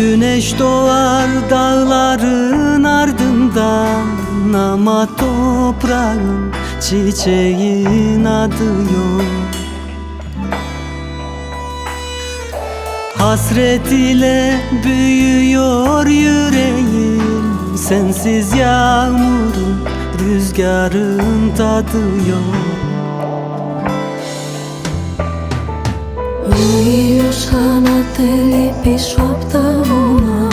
Güneş doğar dağların ardından Ama toprağın çiçeğin adı yok. Hasret ile büyüyor yüreğim Sensiz yağmurun rüzgarın tadı yok Ο ήλιος ανατέλει πίσω απ' τα βουνά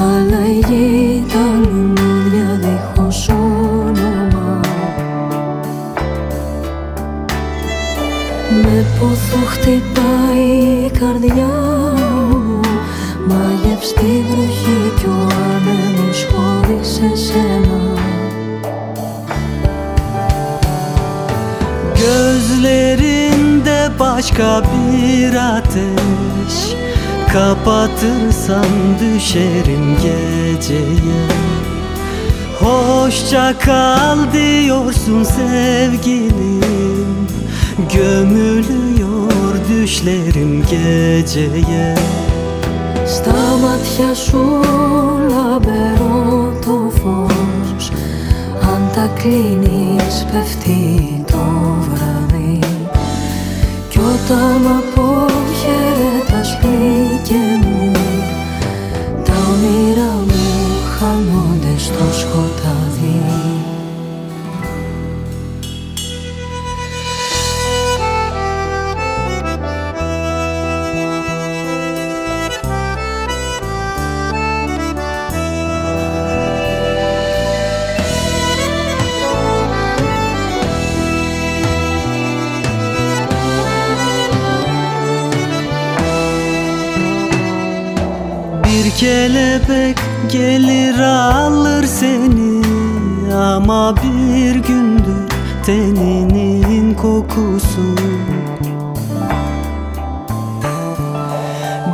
Αλλά η γη τα λουλούδια δίχως όνομα. Με πόθο χτυπάει η καρδιά μου Μάγεψ' τη βροχή κι ο άνεμος χωρίς εσένα başka bir ateş Kapatırsan düşerim geceye Hoşça kal diyorsun sevgilim Gömülüyor düşlerim geceye Στα μάτια σου λαμπερό το φως Αν τα κλείνεις πέφτει το βράδυ Κι όταν αποχαιρετάς πλήκε μου. Τα όνειρά μου χάνονται στο σκοτάδι kelebek gelir alır seni Ama bir gündür teninin kokusu.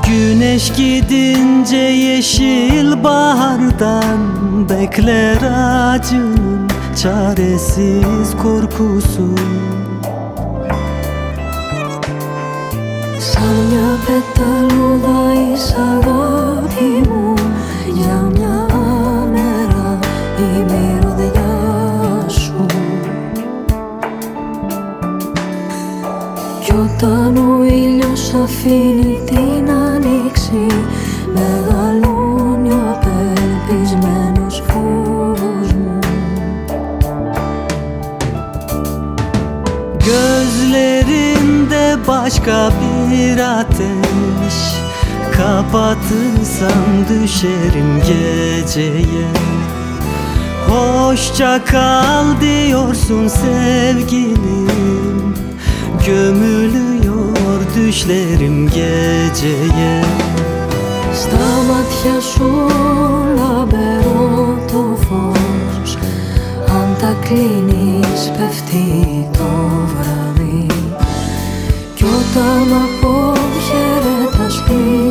Güneş gidince yeşil bahardan Bekler acının çaresiz korkusu Σαν μια πεταλούδα είσαι αγάπη μου. Για μια μέρα η μυρωδιά σου. Κι όταν ο ήλιος αφήνει την άνοιξη Μεγαλώνει başka bir ateş. Kapatırsam düşerim geceye. Hoşça kal diyorsun sevgilim. Gömülüyor düşlerim geceye. Stawać ja szula beroto forsz Antaklinisz pewti to Σαν απόχαιρετας σπίτι